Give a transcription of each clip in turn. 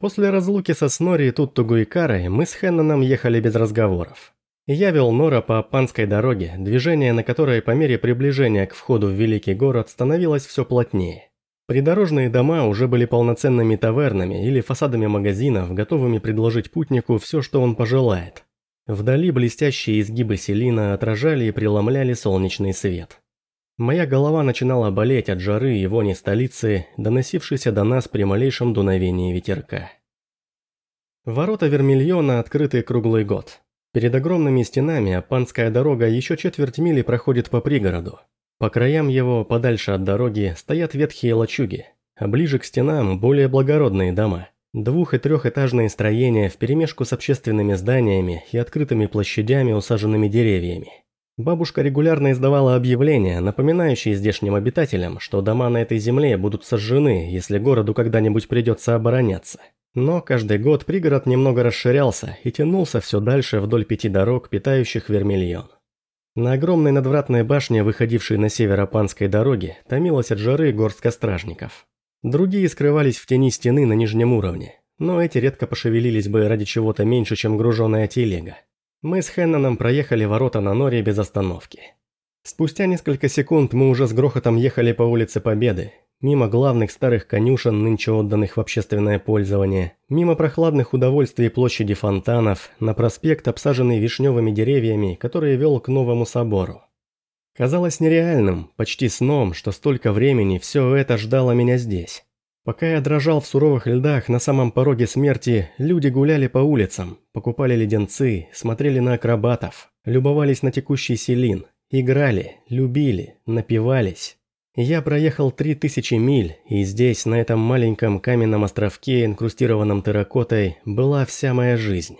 После разлуки со Снори и Туттугу и Карой мы с Хенноном ехали без разговоров. Я вел Нора по Панской дороге, движение на которой по мере приближения к входу в великий город становилось все плотнее. Придорожные дома уже были полноценными тавернами или фасадами магазинов, готовыми предложить путнику все, что он пожелает. Вдали блестящие изгибы селина отражали и преломляли солнечный свет. Моя голова начинала болеть от жары и вони столицы, доносившейся до нас при малейшем дуновении ветерка. Ворота Вермильона открыты круглый год. Перед огромными стенами Апанская дорога еще четверть мили проходит по пригороду. По краям его, подальше от дороги, стоят ветхие лачуги, а ближе к стенам более благородные дома. Двух- и трехэтажные строения вперемешку с общественными зданиями и открытыми площадями, усаженными деревьями. Бабушка регулярно издавала объявления, напоминающие здешним обитателям, что дома на этой земле будут сожжены, если городу когда-нибудь придется обороняться. Но каждый год пригород немного расширялся и тянулся все дальше вдоль пяти дорог, питающих Вермильон. На огромной надвратной башне, выходившей на север Апанской дороги, томилась от жары горстка стражников. Другие скрывались в тени стены на нижнем уровне, но эти редко пошевелились бы ради чего-то меньше, чем груженная телега. Мы с Хенноном проехали ворота на норе без остановки. Спустя несколько секунд мы уже с грохотом ехали по улице Победы, мимо главных старых конюшен, нынче отданных в общественное пользование, мимо прохладных удовольствий площади фонтанов, на проспект, обсаженный вишневыми деревьями, который вел к новому собору. Казалось нереальным, почти сном, что столько времени все это ждало меня здесь. Пока я дрожал в суровых льдах на самом пороге смерти, люди гуляли по улицам, покупали леденцы, смотрели на акробатов, любовались на текущий селин, играли, любили, напивались. Я проехал три тысячи миль, и здесь, на этом маленьком каменном островке, инкрустированном терракотой, была вся моя жизнь.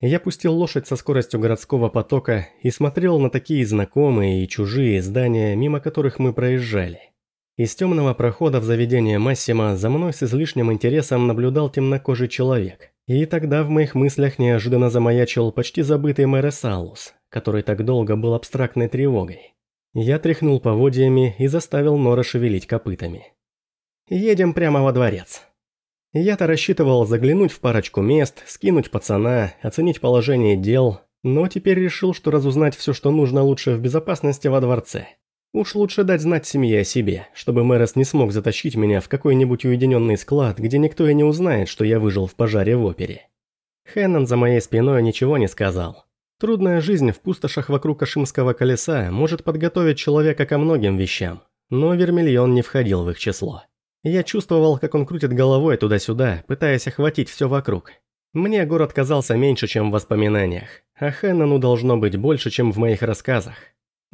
Я пустил лошадь со скоростью городского потока и смотрел на такие знакомые и чужие здания, мимо которых мы проезжали. Из темного прохода в заведение Массима за мной с излишним интересом наблюдал темнокожий человек. И тогда в моих мыслях неожиданно замаячил почти забытый Мересалус, который так долго был абстрактной тревогой. Я тряхнул поводьями и заставил Нора шевелить копытами. «Едем прямо во дворец». Я-то рассчитывал заглянуть в парочку мест, скинуть пацана, оценить положение дел, но теперь решил, что разузнать все, что нужно лучше в безопасности во дворце. Уж лучше дать знать семье о себе, чтобы Мэрос не смог затащить меня в какой-нибудь уединенный склад, где никто и не узнает, что я выжил в пожаре в опере. Хеннон за моей спиной ничего не сказал. Трудная жизнь в пустошах вокруг Ашимского колеса может подготовить человека ко многим вещам, но Вермильон не входил в их число. Я чувствовал, как он крутит головой туда-сюда, пытаясь охватить все вокруг. Мне город казался меньше, чем в воспоминаниях, а Хеннону должно быть больше, чем в моих рассказах.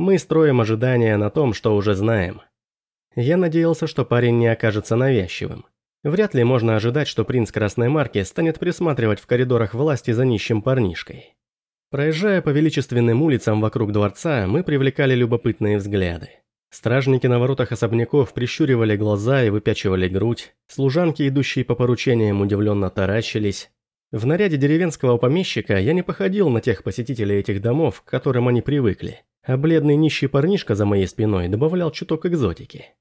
Мы строим ожидания на том, что уже знаем. Я надеялся, что парень не окажется навязчивым. Вряд ли можно ожидать, что принц Красной Марки станет присматривать в коридорах власти за нищим парнишкой. Проезжая по величественным улицам вокруг дворца, мы привлекали любопытные взгляды. Стражники на воротах особняков прищуривали глаза и выпячивали грудь, служанки, идущие по поручениям, удивленно таращились. В наряде деревенского помещика я не походил на тех посетителей этих домов, к которым они привыкли а бледный нищий парнишка за моей спиной добавлял чуток экзотики.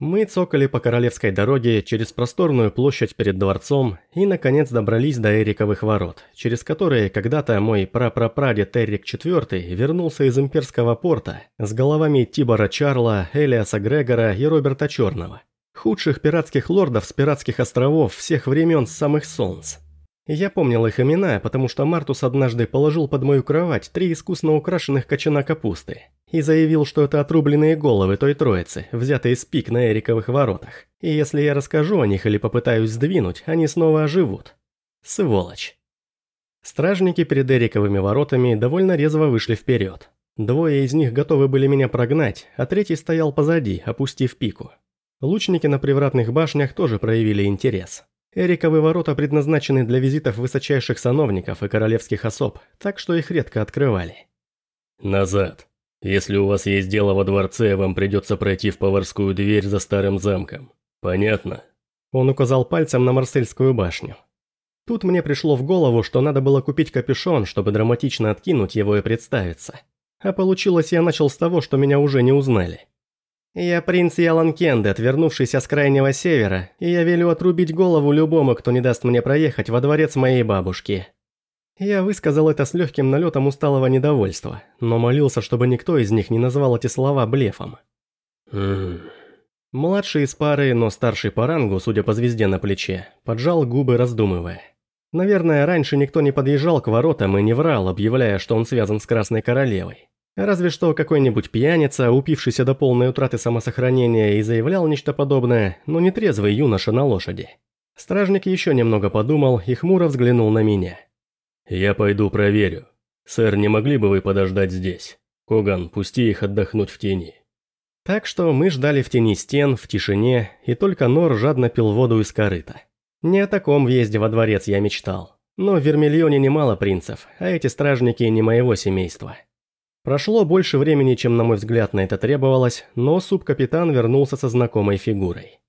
Мы цокали по королевской дороге через просторную площадь перед дворцом и, наконец, добрались до Эриковых ворот, через которые когда-то мой прапрапрадед Эрик IV вернулся из имперского порта с головами Тибора Чарла, Элиаса Грегора и Роберта Черного, худших пиратских лордов с пиратских островов всех времен самых солнц. Я помнил их имена, потому что Мартус однажды положил под мою кровать три искусно украшенных кочана капусты и заявил, что это отрубленные головы той троицы, взятые с пик на Эриковых воротах. И если я расскажу о них или попытаюсь сдвинуть, они снова оживут. Сволочь. Стражники перед Эриковыми воротами довольно резво вышли вперед. Двое из них готовы были меня прогнать, а третий стоял позади, опустив пику. Лучники на привратных башнях тоже проявили интерес. Эриковы ворота предназначены для визитов высочайших сановников и королевских особ, так что их редко открывали. «Назад. Если у вас есть дело во дворце, вам придется пройти в поварскую дверь за старым замком. Понятно?» Он указал пальцем на Марсельскую башню. Тут мне пришло в голову, что надо было купить капюшон, чтобы драматично откинуть его и представиться. А получилось, я начал с того, что меня уже не узнали. «Я принц Ялан Кендет, вернувшийся с крайнего севера, и я велю отрубить голову любому, кто не даст мне проехать во дворец моей бабушки». Я высказал это с легким налетом усталого недовольства, но молился, чтобы никто из них не назвал эти слова блефом. Ммм... Младший из пары, но старший по рангу, судя по звезде на плече, поджал губы, раздумывая. Наверное, раньше никто не подъезжал к воротам и не врал, объявляя, что он связан с Красной Королевой. Разве что какой-нибудь пьяница, упившийся до полной утраты самосохранения и заявлял нечто подобное, но не трезвый юноша на лошади. Стражник еще немного подумал и хмуро взглянул на меня. «Я пойду проверю. Сэр, не могли бы вы подождать здесь? Коган, пусти их отдохнуть в тени». Так что мы ждали в тени стен, в тишине, и только Нор жадно пил воду из корыта. Не о таком въезде во дворец я мечтал. Но в Вермильоне немало принцев, а эти стражники не моего семейства. Прошло больше времени, чем, на мой взгляд, на это требовалось, но субкапитан вернулся со знакомой фигурой.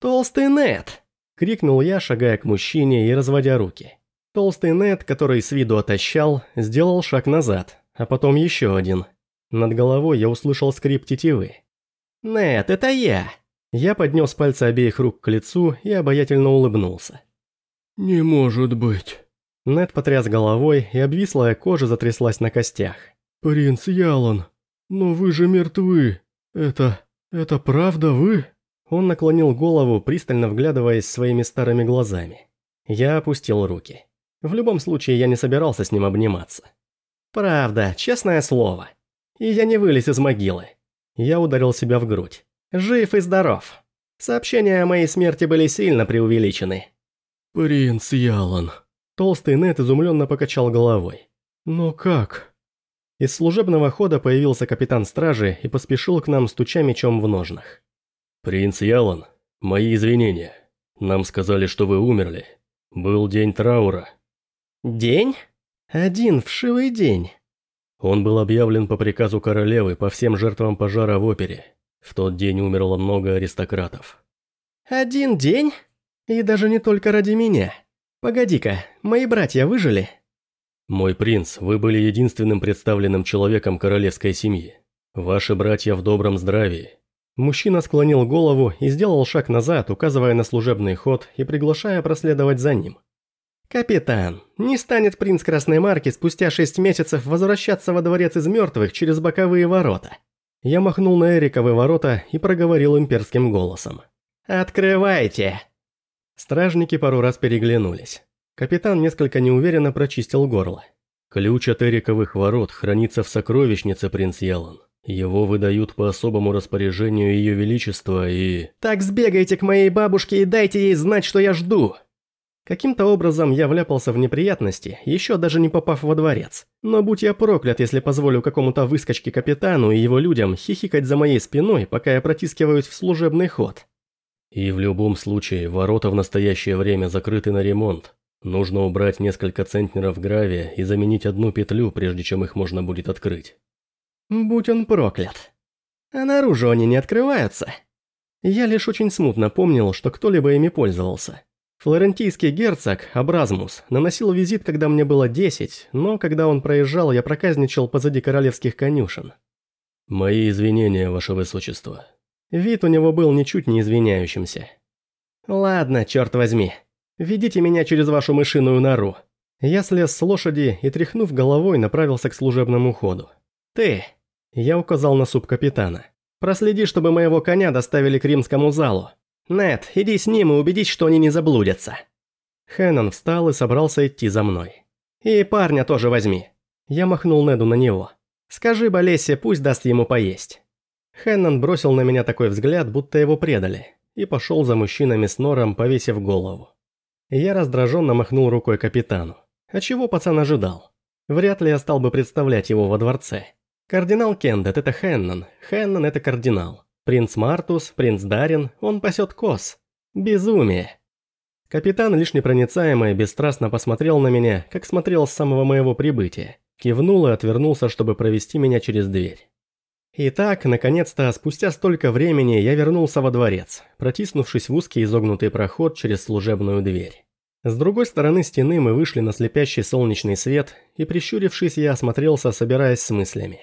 «Толстый Нет!» – крикнул я, шагая к мужчине и разводя руки. Толстый Нет, который с виду отощал, сделал шаг назад, а потом еще один – над головой я услышал скрип тетивы. «Нет, это я!» Я поднес пальцы обеих рук к лицу и обаятельно улыбнулся. «Не может быть!» Нед потряс головой, и обвислая кожа затряслась на костях. «Принц Ялан, но вы же мертвы. Это... это правда вы?» Он наклонил голову, пристально вглядываясь своими старыми глазами. Я опустил руки. В любом случае, я не собирался с ним обниматься. «Правда, честное слово и я не вылез из могилы. Я ударил себя в грудь. Жив и здоров. Сообщения о моей смерти были сильно преувеличены. «Принц Ялан». Толстый Нет изумленно покачал головой. «Но как?» Из служебного хода появился капитан стражи и поспешил к нам, стуча мечом в ножнах. «Принц Ялан, мои извинения. Нам сказали, что вы умерли. Был день траура». «День? Один вшивый день». Он был объявлен по приказу королевы по всем жертвам пожара в опере. В тот день умерло много аристократов. «Один день? И даже не только ради меня. Погоди-ка, мои братья выжили?» «Мой принц, вы были единственным представленным человеком королевской семьи. Ваши братья в добром здравии». Мужчина склонил голову и сделал шаг назад, указывая на служебный ход и приглашая проследовать за ним. «Капитан, не станет принц Красной Марки спустя шесть месяцев возвращаться во дворец из мертвых через боковые ворота». Я махнул на Эриковы ворота и проговорил имперским голосом. «Открывайте!» Стражники пару раз переглянулись. Капитан несколько неуверенно прочистил горло. «Ключ от Эриковых ворот хранится в сокровищнице, принц Ялан. Его выдают по особому распоряжению Ее Величества и...» «Так сбегайте к моей бабушке и дайте ей знать, что я жду!» Каким-то образом я вляпался в неприятности, еще даже не попав во дворец. Но будь я проклят, если позволю какому-то выскочке капитану и его людям хихикать за моей спиной, пока я протискиваюсь в служебный ход. И в любом случае, ворота в настоящее время закрыты на ремонт. Нужно убрать несколько центнеров гравия и заменить одну петлю, прежде чем их можно будет открыть. Будь он проклят. А наружу они не открываются. Я лишь очень смутно помнил, что кто-либо ими пользовался. Флорентийский герцог, Абразмус, наносил визит, когда мне было 10, но когда он проезжал, я проказничал позади королевских конюшен. «Мои извинения, ваше высочество». Вид у него был ничуть не извиняющимся. «Ладно, черт возьми. Ведите меня через вашу мышиную нору». Я слез с лошади и, тряхнув головой, направился к служебному ходу. «Ты!» Я указал на субкапитана. «Проследи, чтобы моего коня доставили к римскому залу. «Нет, иди с ним и убедись, что они не заблудятся». Хэннон встал и собрался идти за мной. «И парня тоже возьми». Я махнул Неду на него. «Скажи Болесе, пусть даст ему поесть». Хэннон бросил на меня такой взгляд, будто его предали, и пошел за мужчинами с нором, повесив голову. Я раздраженно махнул рукой капитану. А чего пацан ожидал? Вряд ли я стал бы представлять его во дворце. Кардинал Кендет – это Хэннон, Хэннон – это кардинал. Принц Мартус, принц Дарин, он пасет коз. Безумие. Капитан, лишь непроницаемый, бесстрастно посмотрел на меня, как смотрел с самого моего прибытия. Кивнул и отвернулся, чтобы провести меня через дверь. Итак, наконец-то, спустя столько времени я вернулся во дворец, протиснувшись в узкий изогнутый проход через служебную дверь. С другой стороны стены мы вышли на слепящий солнечный свет, и прищурившись, я осмотрелся, собираясь с мыслями.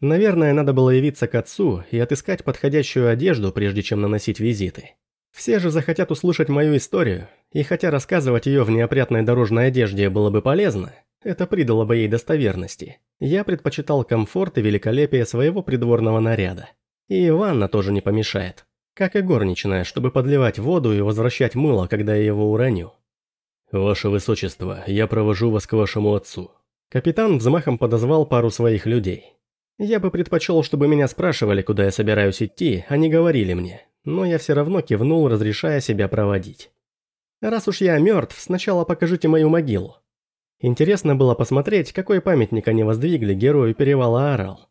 Наверное, надо было явиться к отцу и отыскать подходящую одежду, прежде чем наносить визиты. Все же захотят услышать мою историю, и хотя рассказывать ее в неопрятной дорожной одежде было бы полезно, это придало бы ей достоверности. Я предпочитал комфорт и великолепие своего придворного наряда. И ванна тоже не помешает. Как и горничная, чтобы подливать воду и возвращать мыло, когда я его уроню. «Ваше Высочество, я провожу вас к вашему отцу». Капитан взмахом подозвал пару своих людей. Я бы предпочел, чтобы меня спрашивали, куда я собираюсь идти, а не говорили мне, но я все равно кивнул, разрешая себя проводить. Раз уж я мертв, сначала покажите мою могилу. Интересно было посмотреть, какой памятник они воздвигли герою перевала Орал.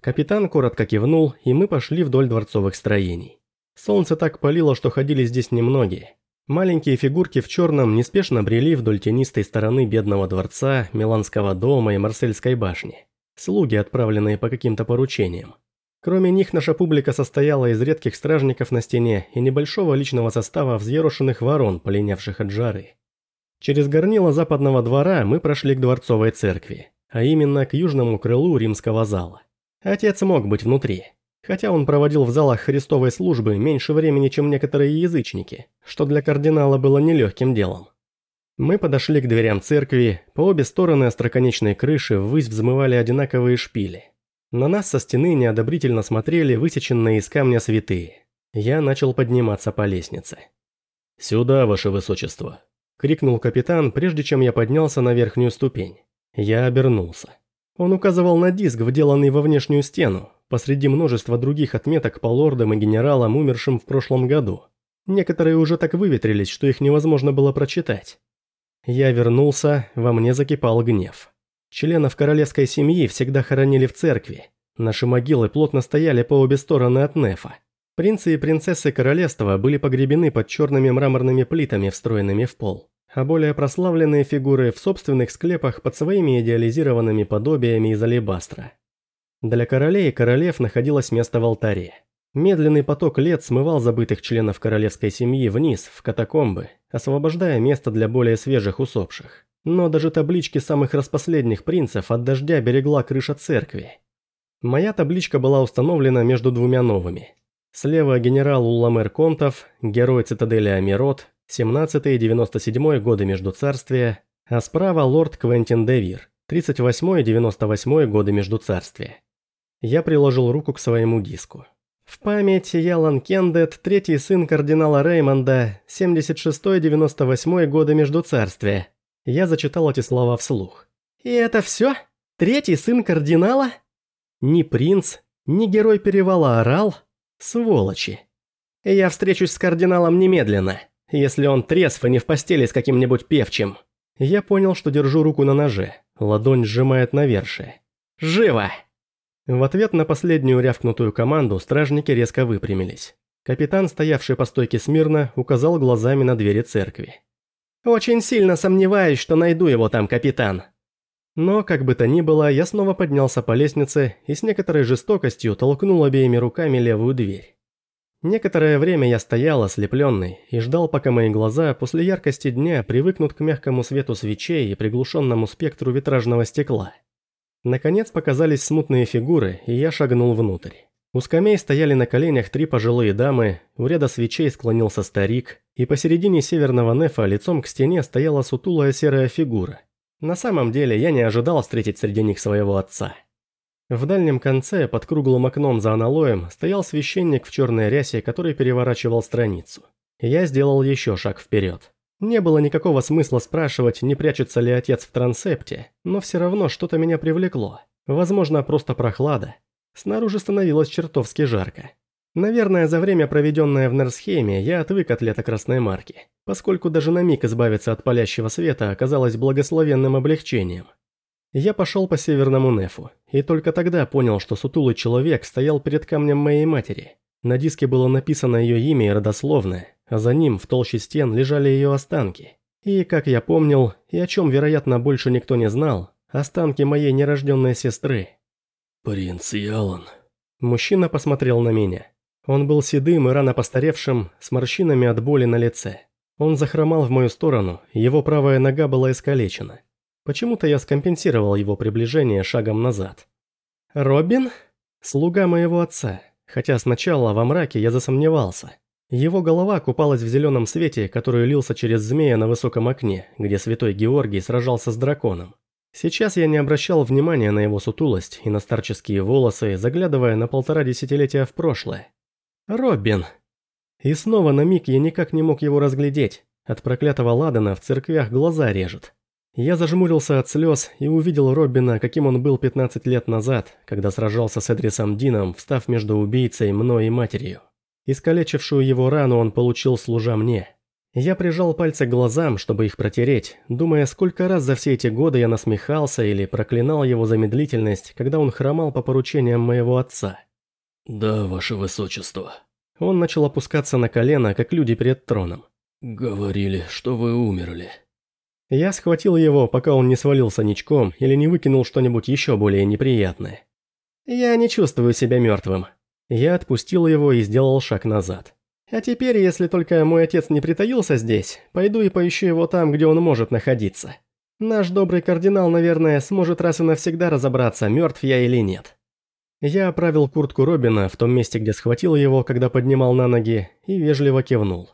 Капитан коротко кивнул, и мы пошли вдоль дворцовых строений. Солнце так палило, что ходили здесь немногие. Маленькие фигурки в черном неспешно брели вдоль тенистой стороны бедного дворца, Миланского дома и Марсельской башни. Слуги, отправленные по каким-то поручениям. Кроме них, наша публика состояла из редких стражников на стене и небольшого личного состава взъерошенных ворон, полинявших от жары. Через горнило западного двора мы прошли к дворцовой церкви, а именно к южному крылу римского зала. Отец мог быть внутри, хотя он проводил в залах Христовой службы меньше времени, чем некоторые язычники, что для кардинала было нелегким делом. Мы подошли к дверям церкви, по обе стороны остроконечной крыши ввысь взмывали одинаковые шпили – на нас со стены неодобрительно смотрели высеченные из камня святые. Я начал подниматься по лестнице. «Сюда, ваше высочество!» – крикнул капитан, прежде чем я поднялся на верхнюю ступень. Я обернулся. Он указывал на диск, вделанный во внешнюю стену, посреди множества других отметок по лордам и генералам, умершим в прошлом году. Некоторые уже так выветрились, что их невозможно было прочитать. Я вернулся, во мне закипал гнев. Членов королевской семьи всегда хоронили в церкви. Наши могилы плотно стояли по обе стороны от Нефа. Принцы и принцессы королевства были погребены под черными мраморными плитами, встроенными в пол, а более прославленные фигуры в собственных склепах под своими идеализированными подобиями из алебастра. Для королей и королев находилось место в алтаре. Медленный поток лет смывал забытых членов королевской семьи вниз, в катакомбы, освобождая место для более свежих усопших. Но даже таблички самых распоследних принцев от дождя берегла крыша церкви. Моя табличка была установлена между двумя новыми. Слева генерал Уламер Контов, герой цитадели Амирот, 17 и 97 годы Междуцарствия, а справа лорд Квентин Девир, 38 и 98 годы Междуцарствия. Я приложил руку к своему диску. В память Ялан Кендет, третий сын кардинала Реймонда, 76-98 годы Междуцарствия, я зачитал эти слова вслух. «И это все? Третий сын кардинала?» Ни принц, ни герой перевала орал. Сволочи. Я встречусь с кардиналом немедленно, если он трезв и не в постели с каким-нибудь певчим. Я понял, что держу руку на ноже, ладонь сжимает навершие. «Живо!» В ответ на последнюю рявкнутую команду стражники резко выпрямились. Капитан, стоявший по стойке смирно, указал глазами на двери церкви. Очень сильно сомневаюсь, что найду его там, капитан. Но, как бы то ни было, я снова поднялся по лестнице и с некоторой жестокостью толкнул обеими руками левую дверь. Некоторое время я стоял ослепленный и ждал, пока мои глаза после яркости дня привыкнут к мягкому свету свечей и приглушенному спектру витражного стекла. Наконец показались смутные фигуры, и я шагнул внутрь. У скамей стояли на коленях три пожилые дамы, у ряда свечей склонился старик, и посередине северного нефа лицом к стене стояла сутулая серая фигура. На самом деле я не ожидал встретить среди них своего отца. В дальнем конце, под круглым окном за аналоем, стоял священник в черной рясе, который переворачивал страницу. Я сделал еще шаг вперед. Не было никакого смысла спрашивать, не прячется ли отец в трансепте, но все равно что-то меня привлекло. Возможно, просто прохлада, Снаружи становилось чертовски жарко. Наверное, за время, проведенное в Нерсхейме, я отвык от лета красной марки, поскольку даже на миг избавиться от палящего света оказалось благословенным облегчением. Я пошел по северному нефу, и только тогда понял, что сутулый человек стоял перед камнем моей матери. На диске было написано ее имя и родословное, а за ним в толще стен лежали ее останки. И, как я помнил, и о чем, вероятно, больше никто не знал, останки моей нерожденной сестры. «Принц Ялан». Мужчина посмотрел на меня. Он был седым и рано постаревшим, с морщинами от боли на лице. Он захромал в мою сторону, его правая нога была искалечена. Почему-то я скомпенсировал его приближение шагом назад. «Робин?» Слуга моего отца, хотя сначала во мраке я засомневался. Его голова купалась в зеленом свете, который лился через змея на высоком окне, где святой Георгий сражался с драконом. Сейчас я не обращал внимания на его сутулость и на старческие волосы, заглядывая на полтора десятилетия в прошлое. «Робин!» И снова на миг я никак не мог его разглядеть. От проклятого Ладана в церквях глаза режет. Я зажмурился от слез и увидел Робина, каким он был 15 лет назад, когда сражался с Эдрисом Дином, встав между убийцей, мной и матерью. Искалечившую его рану он получил, служа мне. Я прижал пальцы к глазам, чтобы их протереть, думая, сколько раз за все эти годы я насмехался или проклинал его за медлительность, когда он хромал по поручениям моего отца. «Да, ваше высочество». Он начал опускаться на колено, как люди перед троном. «Говорили, что вы умерли». Я схватил его, пока он не свалился ничком или не выкинул что-нибудь еще более неприятное. Я не чувствую себя мертвым. Я отпустил его и сделал шаг назад. А теперь, если только мой отец не притаился здесь, пойду и поищу его там, где он может находиться. Наш добрый кардинал, наверное, сможет раз и навсегда разобраться, мертв я или нет. Я оправил куртку Робина в том месте, где схватил его, когда поднимал на ноги, и вежливо кивнул.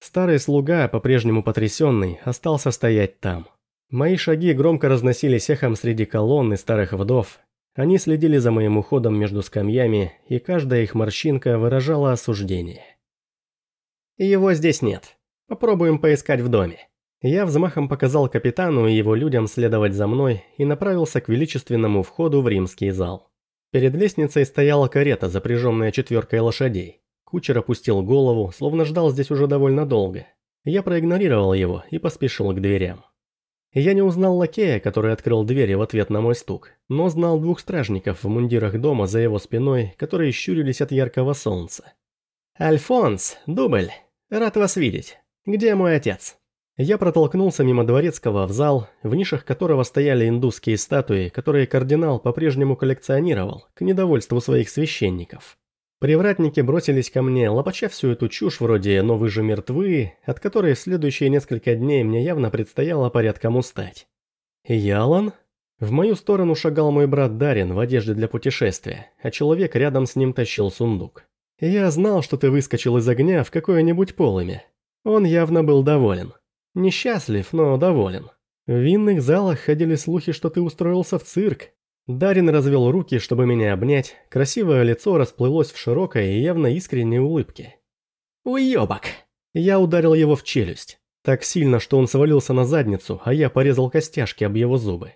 Старый слуга, по-прежнему потрясенный, остался стоять там. Мои шаги громко разносились эхом среди колонн и старых вдов. Они следили за моим уходом между скамьями, и каждая их морщинка выражала осуждение. Его здесь нет. Попробуем поискать в доме. Я взмахом показал капитану и его людям следовать за мной и направился к величественному входу в римский зал. Перед лестницей стояла карета, запряженная четверкой лошадей. Кучер опустил голову, словно ждал здесь уже довольно долго. Я проигнорировал его и поспешил к дверям. Я не узнал лакея, который открыл двери в ответ на мой стук, но знал двух стражников в мундирах дома за его спиной, которые щурились от яркого солнца. «Альфонс, Дубль, рад вас видеть. Где мой отец?» Я протолкнулся мимо дворецкого в зал, в нишах которого стояли индусские статуи, которые кардинал по-прежнему коллекционировал, к недовольству своих священников. Привратники бросились ко мне, лопача всю эту чушь вроде «но вы же мертвы», от которой в следующие несколько дней мне явно предстояло порядком устать. «Ялан?» В мою сторону шагал мой брат Дарин в одежде для путешествия, а человек рядом с ним тащил сундук. «Я знал, что ты выскочил из огня в какое-нибудь полымя». Он явно был доволен. Несчастлив, но доволен. В винных залах ходили слухи, что ты устроился в цирк, Дарин развел руки, чтобы меня обнять, красивое лицо расплылось в широкой и явно искренней улыбке. «Уёбок!» Я ударил его в челюсть. Так сильно, что он свалился на задницу, а я порезал костяшки об его зубы.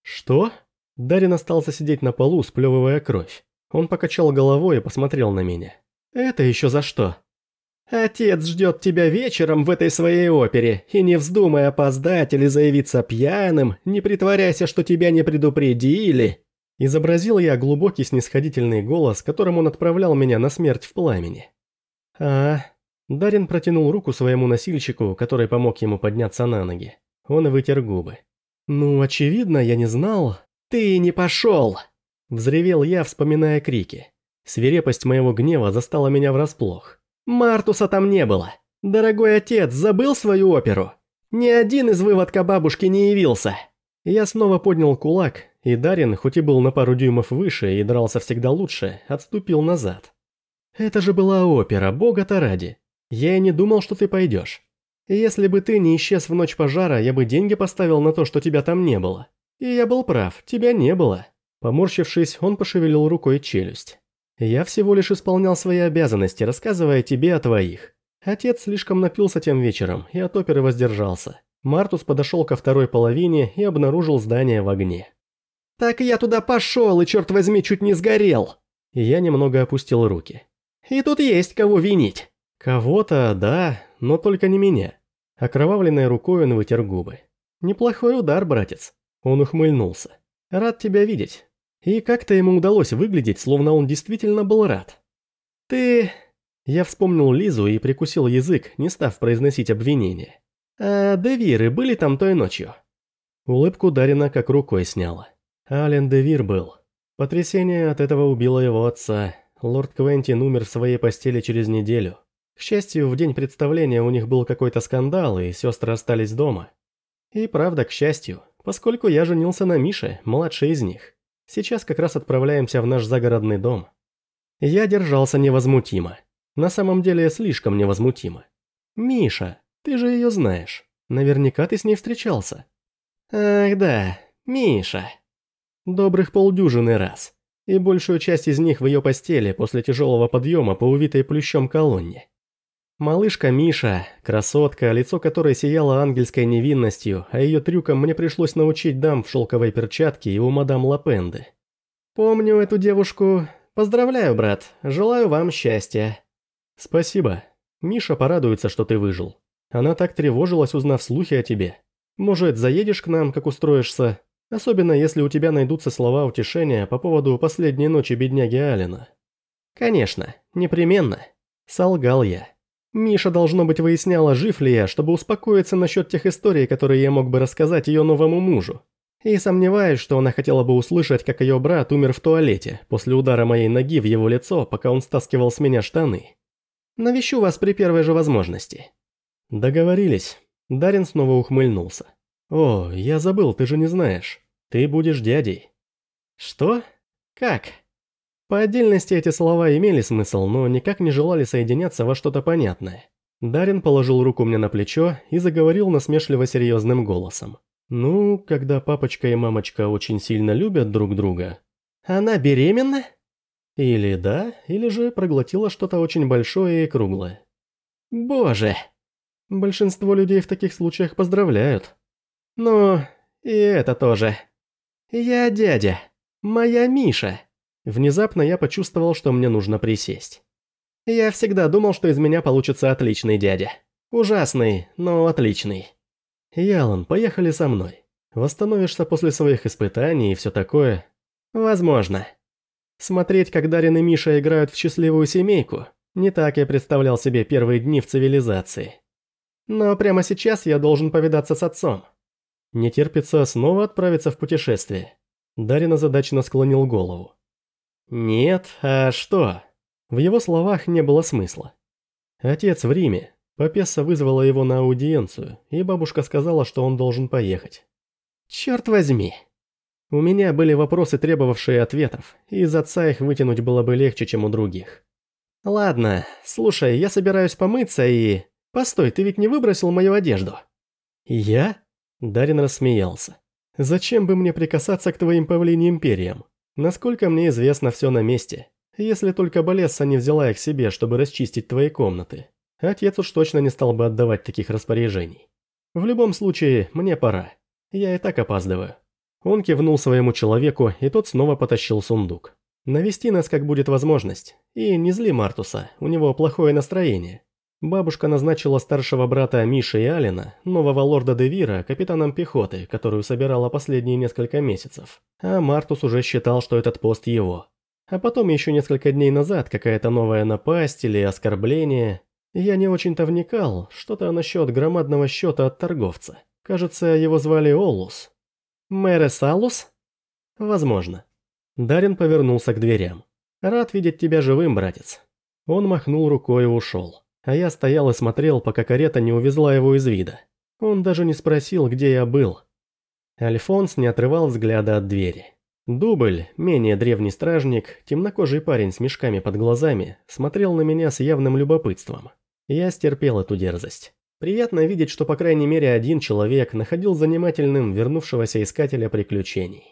«Что?» Дарин остался сидеть на полу, сплевывая кровь. Он покачал головой и посмотрел на меня. «Это еще за что?» «Отец ждет тебя вечером в этой своей опере, и не вздумай опоздать или заявиться пьяным, не притворяйся, что тебя не предупредили». Изобразил я глубокий снисходительный голос, которым он отправлял меня на смерть в пламени. «А...» Дарин протянул руку своему носильщику, который помог ему подняться на ноги. Он вытер губы. «Ну, очевидно, я не знал...» «Ты не пошел!» Взревел я, вспоминая крики. Свирепость моего гнева застала меня врасплох. Мартуса там не было. Дорогой отец, забыл свою оперу? Ни один из выводка бабушки не явился. Я снова поднял кулак, и Дарин, хоть и был на пару дюймов выше и дрался всегда лучше, отступил назад. Это же была опера, бога-то ради. Я и не думал, что ты пойдешь. Если бы ты не исчез в ночь пожара, я бы деньги поставил на то, что тебя там не было. И я был прав, тебя не было. Поморщившись, он пошевелил рукой челюсть. Я всего лишь исполнял свои обязанности, рассказывая тебе о твоих. Отец слишком напился тем вечером и от оперы воздержался. Мартус подошел ко второй половине и обнаружил здание в огне. «Так я туда пошел и, черт возьми, чуть не сгорел!» я немного опустил руки. «И тут есть кого винить!» «Кого-то, да, но только не меня». Окровавленной рукой он вытер губы. «Неплохой удар, братец». Он ухмыльнулся. «Рад тебя видеть. И как-то ему удалось выглядеть, словно он действительно был рад. «Ты...» Я вспомнил Лизу и прикусил язык, не став произносить обвинения. «А Девиры были там той ночью?» Улыбку Дарина как рукой сняла. Ален Девир был. Потрясение от этого убило его отца. Лорд Квентин умер в своей постели через неделю. К счастью, в день представления у них был какой-то скандал, и сестры остались дома. И правда, к счастью, поскольку я женился на Мише, младшей из них. Сейчас как раз отправляемся в наш загородный дом. Я держался невозмутимо. На самом деле слишком невозмутимо. Миша, ты же ее знаешь. Наверняка ты с ней встречался. Ах да, Миша. Добрых полдюжины раз. И большую часть из них в ее постели после тяжелого подъема по увитой плющом колонне. Малышка Миша, красотка, лицо которой сияло ангельской невинностью, а ее трюкам мне пришлось научить дам в шелковой перчатке и у мадам Лапенды. Помню эту девушку. Поздравляю, брат. Желаю вам счастья. Спасибо. Миша порадуется, что ты выжил. Она так тревожилась, узнав слухи о тебе. Может, заедешь к нам, как устроишься? Особенно, если у тебя найдутся слова утешения по поводу последней ночи бедняги Алина. Конечно, непременно. Солгал я. Миша, должно быть, выясняла, жив ли я, чтобы успокоиться насчет тех историй, которые я мог бы рассказать ее новому мужу. И сомневаюсь, что она хотела бы услышать, как ее брат умер в туалете после удара моей ноги в его лицо, пока он стаскивал с меня штаны. Навещу вас при первой же возможности. Договорились. Дарин снова ухмыльнулся. О, я забыл, ты же не знаешь. Ты будешь дядей. Что? Как? По отдельности эти слова имели смысл, но никак не желали соединяться во что-то понятное. Дарин положил руку мне на плечо и заговорил насмешливо серьезным голосом. «Ну, когда папочка и мамочка очень сильно любят друг друга...» «Она беременна?» Или да, или же проглотила что-то очень большое и круглое. «Боже!» Большинство людей в таких случаях поздравляют. Ну, и это тоже. Я дядя. Моя Миша. Внезапно я почувствовал, что мне нужно присесть. Я всегда думал, что из меня получится отличный дядя. Ужасный, но отличный. Ялан, поехали со мной. Восстановишься после своих испытаний и все такое. Возможно. Смотреть, как Дарин и Миша играют в счастливую семейку, не так я представлял себе первые дни в цивилизации. Но прямо сейчас я должен повидаться с отцом. Не терпится снова отправиться в путешествие. Дарин озадаченно склонил голову. «Нет, а что?» В его словах не было смысла. Отец в Риме. Папесса вызвала его на аудиенцию, и бабушка сказала, что он должен поехать. «Черт возьми!» У меня были вопросы, требовавшие ответов, и из отца их вытянуть было бы легче, чем у других. «Ладно, слушай, я собираюсь помыться и...» «Постой, ты ведь не выбросил мою одежду?» «Я?» Дарин рассмеялся. «Зачем бы мне прикасаться к твоим павлиньим перьям? Насколько мне известно, все на месте. Если только Болесса не взяла их себе, чтобы расчистить твои комнаты. Отец уж точно не стал бы отдавать таких распоряжений. В любом случае, мне пора. Я и так опаздываю». Он кивнул своему человеку, и тот снова потащил сундук. «Навести нас, как будет возможность. И не зли Мартуса, у него плохое настроение. Бабушка назначила старшего брата Миши и Алина, нового лорда Девира, капитаном пехоты, которую собирала последние несколько месяцев. А Мартус уже считал, что этот пост его. А потом еще несколько дней назад какая-то новая напасть или оскорбление. Я не очень-то вникал, что-то насчет громадного счета от торговца. Кажется, его звали Олус. Мэрес Алус? Возможно. Дарин повернулся к дверям. «Рад видеть тебя живым, братец». Он махнул рукой и ушел а я стоял и смотрел, пока карета не увезла его из вида. Он даже не спросил, где я был. Альфонс не отрывал взгляда от двери. Дубль, менее древний стражник, темнокожий парень с мешками под глазами, смотрел на меня с явным любопытством. Я стерпел эту дерзость. Приятно видеть, что по крайней мере один человек находил занимательным вернувшегося искателя приключений.